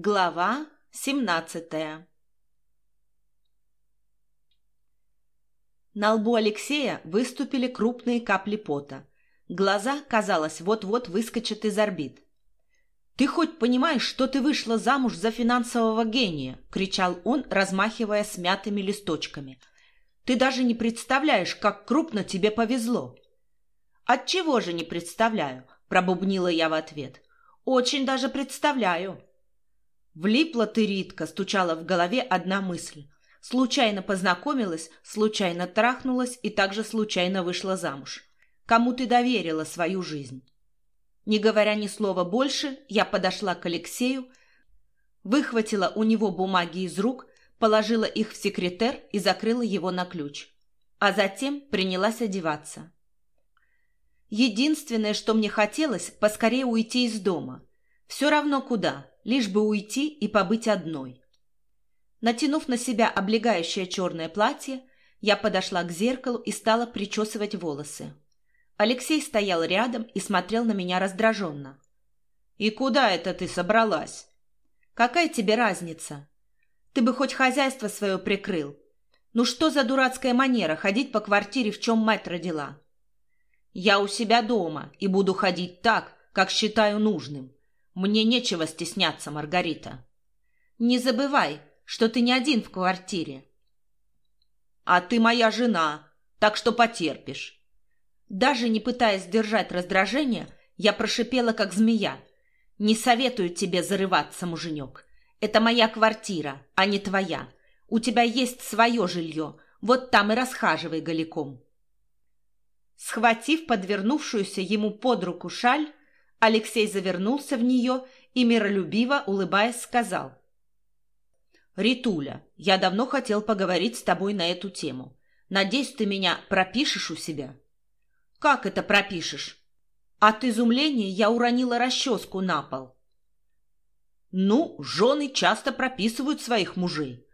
Глава семнадцатая На лбу Алексея выступили крупные капли пота. Глаза, казалось, вот-вот выскочат из орбит. «Ты хоть понимаешь, что ты вышла замуж за финансового гения?» — кричал он, размахивая смятыми листочками. «Ты даже не представляешь, как крупно тебе повезло!» «Отчего же не представляю?» — пробубнила я в ответ. «Очень даже представляю!» Влипла ты, Ритка, стучала в голове одна мысль. Случайно познакомилась, случайно трахнулась и также случайно вышла замуж. Кому ты доверила свою жизнь? Не говоря ни слова больше, я подошла к Алексею, выхватила у него бумаги из рук, положила их в секретер и закрыла его на ключ. А затем принялась одеваться. Единственное, что мне хотелось, поскорее уйти из дома. Все равно куда, лишь бы уйти и побыть одной. Натянув на себя облегающее черное платье, я подошла к зеркалу и стала причесывать волосы. Алексей стоял рядом и смотрел на меня раздраженно. «И куда это ты собралась?» «Какая тебе разница? Ты бы хоть хозяйство свое прикрыл. Ну что за дурацкая манера ходить по квартире, в чем мать родила?» «Я у себя дома и буду ходить так, как считаю нужным. Мне нечего стесняться, Маргарита. Не забывай, что ты не один в квартире. А ты моя жена, так что потерпишь. Даже не пытаясь сдержать раздражение, я прошипела, как змея. Не советую тебе зарываться, муженек. Это моя квартира, а не твоя. У тебя есть свое жилье, вот там и расхаживай голиком. Схватив подвернувшуюся ему под руку шаль, Алексей завернулся в нее и, миролюбиво улыбаясь, сказал. «Ритуля, я давно хотел поговорить с тобой на эту тему. Надеюсь, ты меня пропишешь у себя?» «Как это пропишешь?» От изумления я уронила расческу на пол. «Ну, жены часто прописывают своих мужей.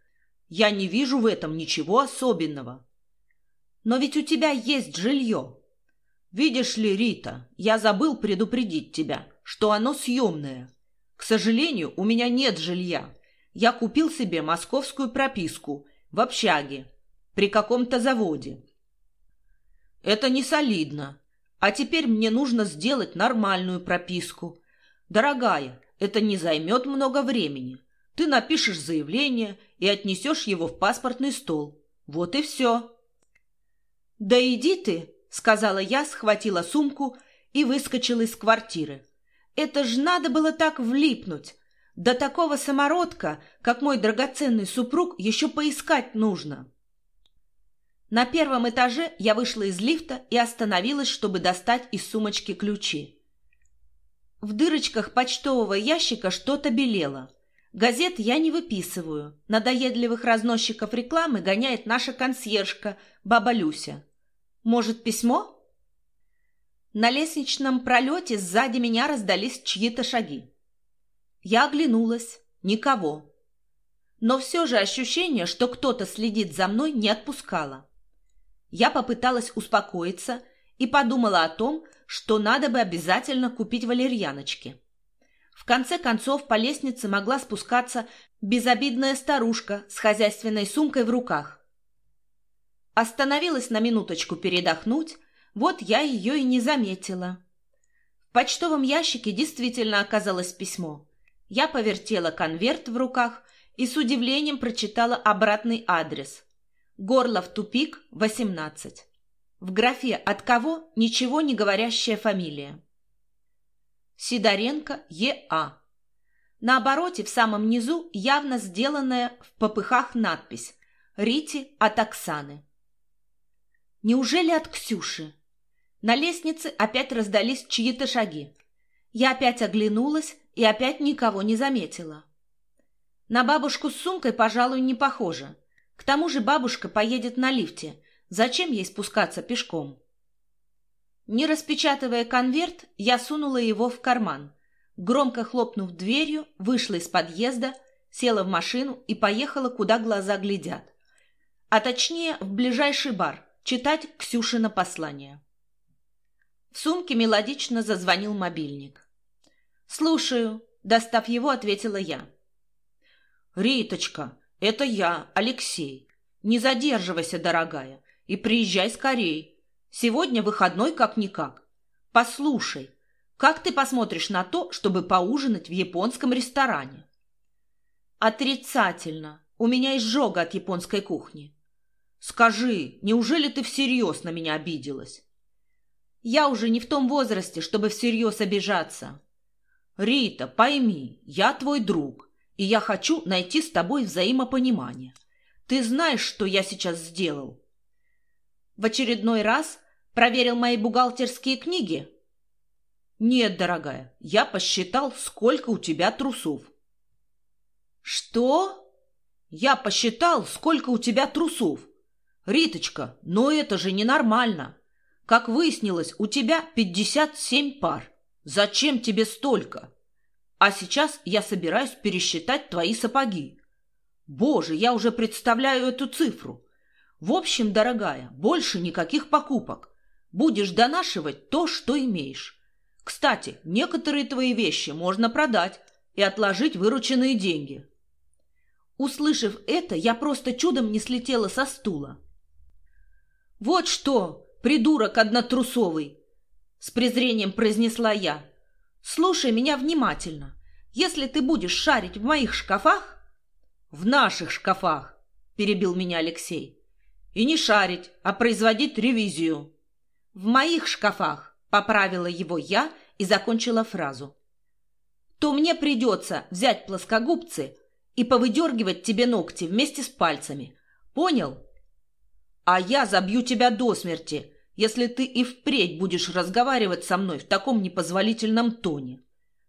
Я не вижу в этом ничего особенного». «Но ведь у тебя есть жилье», «Видишь ли, Рита, я забыл предупредить тебя, что оно съемное. К сожалению, у меня нет жилья. Я купил себе московскую прописку в общаге при каком-то заводе. Это не солидно. А теперь мне нужно сделать нормальную прописку. Дорогая, это не займет много времени. Ты напишешь заявление и отнесешь его в паспортный стол. Вот и все. Да иди ты, сказала я, схватила сумку и выскочила из квартиры. Это ж надо было так влипнуть. До такого самородка, как мой драгоценный супруг, еще поискать нужно. На первом этаже я вышла из лифта и остановилась, чтобы достать из сумочки ключи. В дырочках почтового ящика что-то белело. Газет я не выписываю. Надоедливых разносчиков рекламы гоняет наша консьержка, баба Люся. Может, письмо? На лестничном пролете сзади меня раздались чьи-то шаги. Я оглянулась. Никого. Но все же ощущение, что кто-то следит за мной, не отпускало. Я попыталась успокоиться и подумала о том, что надо бы обязательно купить валерьяночки. В конце концов по лестнице могла спускаться безобидная старушка с хозяйственной сумкой в руках. Остановилась на минуточку передохнуть, вот я ее и не заметила. В почтовом ящике действительно оказалось письмо. Я повертела конверт в руках и с удивлением прочитала обратный адрес. Горлов тупик, 18. В графе «От кого» ничего не говорящая фамилия. Сидоренко Е.А. На обороте в самом низу явно сделанная в попыхах надпись «Рите от Оксаны». Неужели от Ксюши? На лестнице опять раздались чьи-то шаги. Я опять оглянулась и опять никого не заметила. На бабушку с сумкой, пожалуй, не похоже. К тому же бабушка поедет на лифте. Зачем ей спускаться пешком? Не распечатывая конверт, я сунула его в карман. Громко хлопнув дверью, вышла из подъезда, села в машину и поехала, куда глаза глядят. А точнее, в ближайший бар читать Ксюшина послание. В сумке мелодично зазвонил мобильник. «Слушаю», — достав его, ответила я. Риточка, это я, Алексей. Не задерживайся, дорогая, и приезжай скорей. Сегодня выходной как-никак. Послушай, как ты посмотришь на то, чтобы поужинать в японском ресторане? Отрицательно. У меня изжога от японской кухни. Скажи, неужели ты всерьез на меня обиделась? Я уже не в том возрасте, чтобы всерьез обижаться. Рита, пойми, я твой друг, и я хочу найти с тобой взаимопонимание. Ты знаешь, что я сейчас сделал? В очередной раз проверил мои бухгалтерские книги? Нет, дорогая, я посчитал, сколько у тебя трусов. Что? Я посчитал, сколько у тебя трусов. Риточка, но это же ненормально. Как выяснилось, у тебя 57 пар. Зачем тебе столько? А сейчас я собираюсь пересчитать твои сапоги. Боже, я уже представляю эту цифру. В общем, дорогая, больше никаких покупок. Будешь донашивать то, что имеешь. Кстати, некоторые твои вещи можно продать и отложить вырученные деньги. Услышав это, я просто чудом не слетела со стула. «Вот что, придурок однотрусовый!» С презрением произнесла я. «Слушай меня внимательно. Если ты будешь шарить в моих шкафах...» «В наших шкафах!» – перебил меня Алексей. «И не шарить, а производить ревизию». «В моих шкафах!» – поправила его я и закончила фразу. «То мне придется взять плоскогубцы и повыдергивать тебе ногти вместе с пальцами. Понял?» А я забью тебя до смерти, если ты и впредь будешь разговаривать со мной в таком непозволительном тоне.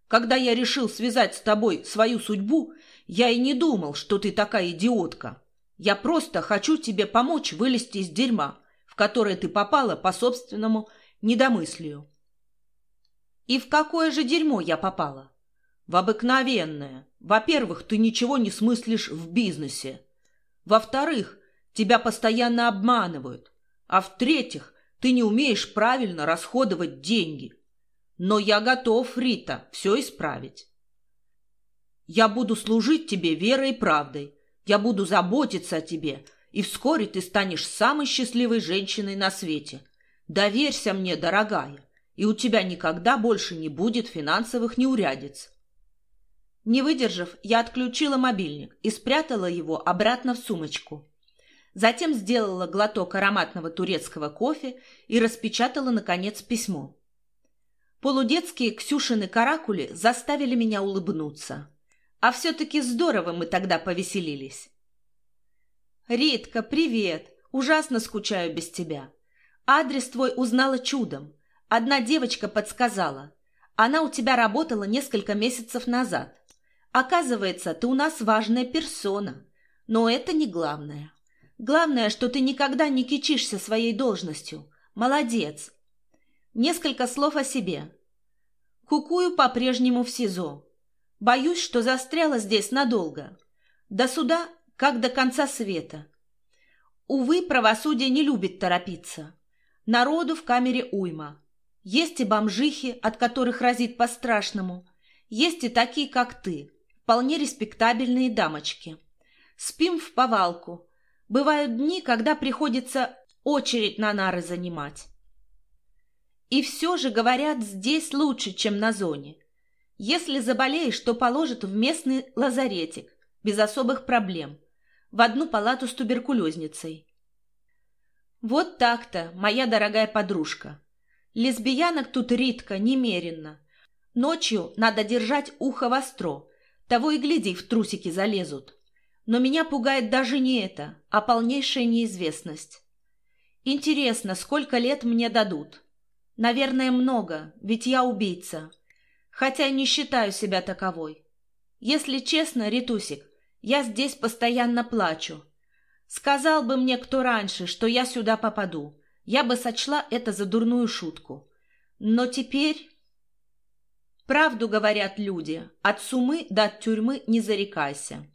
Когда я решил связать с тобой свою судьбу, я и не думал, что ты такая идиотка. Я просто хочу тебе помочь вылезти из дерьма, в которое ты попала по собственному недомыслию. И в какое же дерьмо я попала? В обыкновенное. Во-первых, ты ничего не смыслишь в бизнесе. Во-вторых, Тебя постоянно обманывают. А в-третьих, ты не умеешь правильно расходовать деньги. Но я готов, Рита, все исправить. Я буду служить тебе верой и правдой. Я буду заботиться о тебе, и вскоре ты станешь самой счастливой женщиной на свете. Доверься мне, дорогая, и у тебя никогда больше не будет финансовых неурядиц. Не выдержав, я отключила мобильник и спрятала его обратно в сумочку. Затем сделала глоток ароматного турецкого кофе и распечатала, наконец, письмо. Полудетские Ксюшины каракули заставили меня улыбнуться. А все-таки здорово мы тогда повеселились. «Ритка, привет! Ужасно скучаю без тебя. Адрес твой узнала чудом. Одна девочка подсказала. Она у тебя работала несколько месяцев назад. Оказывается, ты у нас важная персона. Но это не главное. Главное, что ты никогда не кичишься своей должностью. Молодец. Несколько слов о себе. Кукую по-прежнему в СИЗО. Боюсь, что застряла здесь надолго. До суда, как до конца света. Увы, правосудие не любит торопиться. Народу в камере уйма. Есть и бомжихи, от которых разит по-страшному. Есть и такие, как ты, вполне респектабельные дамочки. Спим в повалку, Бывают дни, когда приходится очередь на нары занимать. И все же, говорят, здесь лучше, чем на зоне. Если заболеешь, то положат в местный лазаретик, без особых проблем, в одну палату с туберкулезницей. Вот так-то, моя дорогая подружка. Лесбиянок тут редко, немеренно. Ночью надо держать ухо востро, того и гляди, в трусики залезут. Но меня пугает даже не это, а полнейшая неизвестность. Интересно, сколько лет мне дадут? Наверное, много, ведь я убийца. Хотя не считаю себя таковой. Если честно, Ритусик, я здесь постоянно плачу. Сказал бы мне кто раньше, что я сюда попаду, я бы сочла это за дурную шутку. Но теперь... Правду говорят люди, от сумы до тюрьмы не зарекайся.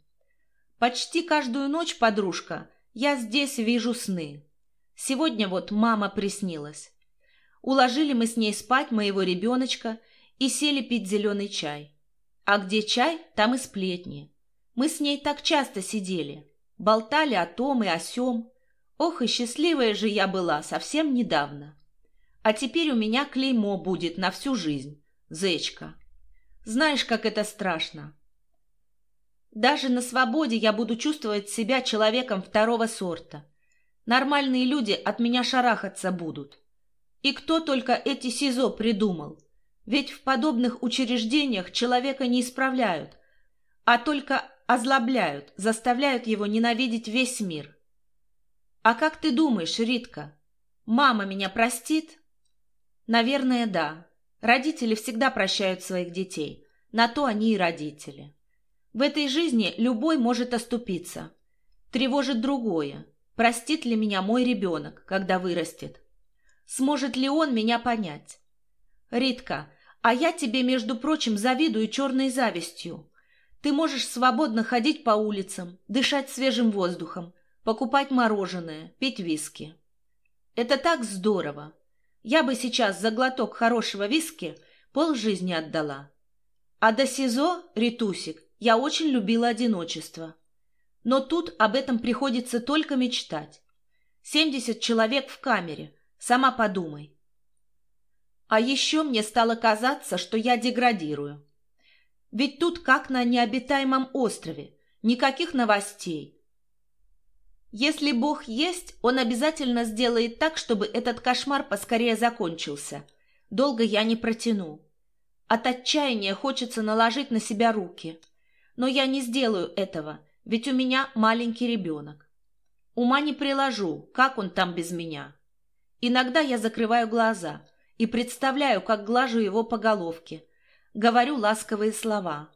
Почти каждую ночь, подружка, я здесь вижу сны. Сегодня вот мама приснилась. Уложили мы с ней спать моего ребеночка и сели пить зеленый чай. А где чай, там и сплетни. Мы с ней так часто сидели, болтали о том и о сём. Ох, и счастливая же я была совсем недавно. А теперь у меня клеймо будет на всю жизнь, зечка. Знаешь, как это страшно. Даже на свободе я буду чувствовать себя человеком второго сорта. Нормальные люди от меня шарахаться будут. И кто только эти СИЗО придумал? Ведь в подобных учреждениях человека не исправляют, а только озлобляют, заставляют его ненавидеть весь мир. А как ты думаешь, Ритка, мама меня простит? Наверное, да. Родители всегда прощают своих детей. На то они и родители. В этой жизни любой может оступиться. Тревожит другое. Простит ли меня мой ребенок, когда вырастет? Сможет ли он меня понять? Ритка, а я тебе, между прочим, завидую черной завистью. Ты можешь свободно ходить по улицам, дышать свежим воздухом, покупать мороженое, пить виски. Это так здорово. Я бы сейчас за глоток хорошего виски полжизни отдала. А до СИЗО, Ритусик, я очень любила одиночество. Но тут об этом приходится только мечтать. Семьдесят человек в камере, сама подумай. А еще мне стало казаться, что я деградирую. Ведь тут как на необитаемом острове, никаких новостей. Если Бог есть, Он обязательно сделает так, чтобы этот кошмар поскорее закончился. Долго я не протяну. От отчаяния хочется наложить на себя руки. Но я не сделаю этого, ведь у меня маленький ребенок. Ума не приложу, как он там без меня. Иногда я закрываю глаза и представляю, как глажу его по головке. Говорю ласковые слова.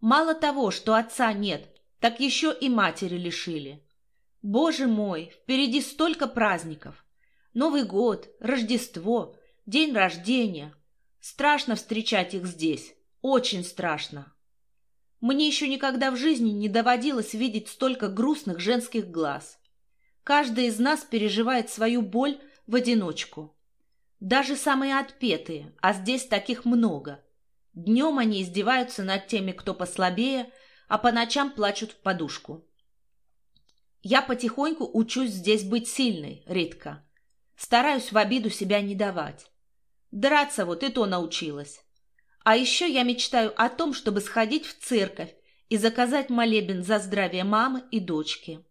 Мало того, что отца нет, так еще и матери лишили. Боже мой, впереди столько праздников. Новый год, Рождество, день рождения. Страшно встречать их здесь, очень страшно. Мне еще никогда в жизни не доводилось видеть столько грустных женских глаз. Каждая из нас переживает свою боль в одиночку. Даже самые отпетые, а здесь таких много. Днем они издеваются над теми, кто послабее, а по ночам плачут в подушку. Я потихоньку учусь здесь быть сильной, Ритка. Стараюсь в обиду себя не давать. Драться вот и то научилась. А еще я мечтаю о том, чтобы сходить в церковь и заказать молебен за здравие мамы и дочки.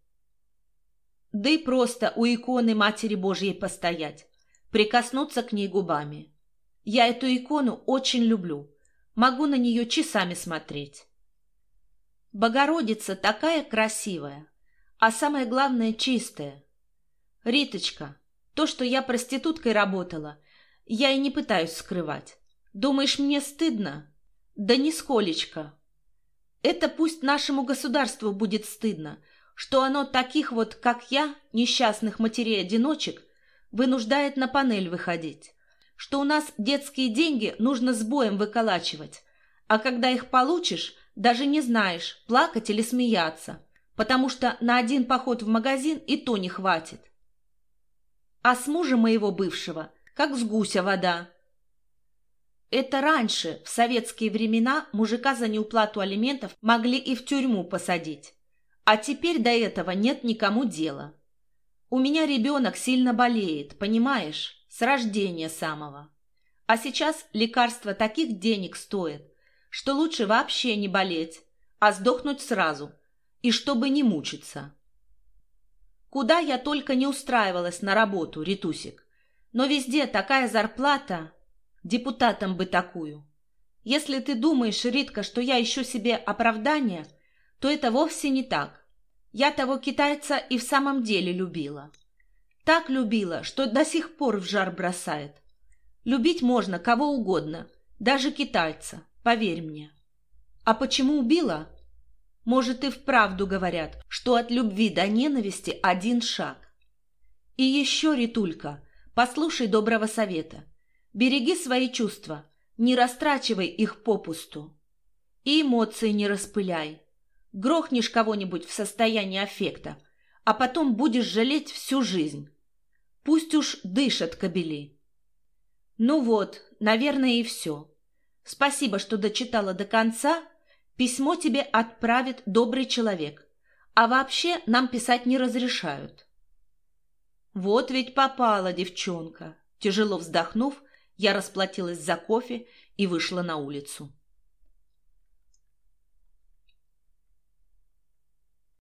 Да и просто у иконы Матери Божьей постоять прикоснуться к ней губами. Я эту икону очень люблю. Могу на нее часами смотреть. Богородица такая красивая, а самое главное чистая. Риточка, то, что я проституткой работала, я и не пытаюсь скрывать. Думаешь, мне стыдно? Да нисколечко. Это пусть нашему государству будет стыдно, что оно таких вот, как я, несчастных матерей-одиночек, вынуждает на панель выходить, что у нас детские деньги нужно с боем выколачивать, а когда их получишь, даже не знаешь, плакать или смеяться, потому что на один поход в магазин и то не хватит. А с мужем моего бывшего, как с гуся вода. Это раньше, в советские времена, мужика за неуплату алиментов могли и в тюрьму посадить. А теперь до этого нет никому дела. У меня ребенок сильно болеет, понимаешь, с рождения самого. А сейчас лекарства таких денег стоят, что лучше вообще не болеть, а сдохнуть сразу, и чтобы не мучиться. Куда я только не устраивалась на работу, Ритусик, но везде такая зарплата, депутатам бы такую. Если ты думаешь, Ритка, что я ищу себе оправдание, то это вовсе не так. Я того китайца и в самом деле любила. Так любила, что до сих пор в жар бросает. Любить можно кого угодно, даже китайца, поверь мне. А почему убила? Может, и вправду говорят, что от любви до ненависти один шаг. И еще, Ритулька, послушай доброго совета. Береги свои чувства, не растрачивай их попусту. И эмоции не распыляй. Грохнешь кого-нибудь в состоянии аффекта, а потом будешь жалеть всю жизнь. Пусть уж дышат кобели. Ну вот, наверное, и все. Спасибо, что дочитала до конца. Письмо тебе отправит добрый человек. А вообще нам писать не разрешают. Вот ведь попала девчонка. Тяжело вздохнув, я расплатилась за кофе и вышла на улицу.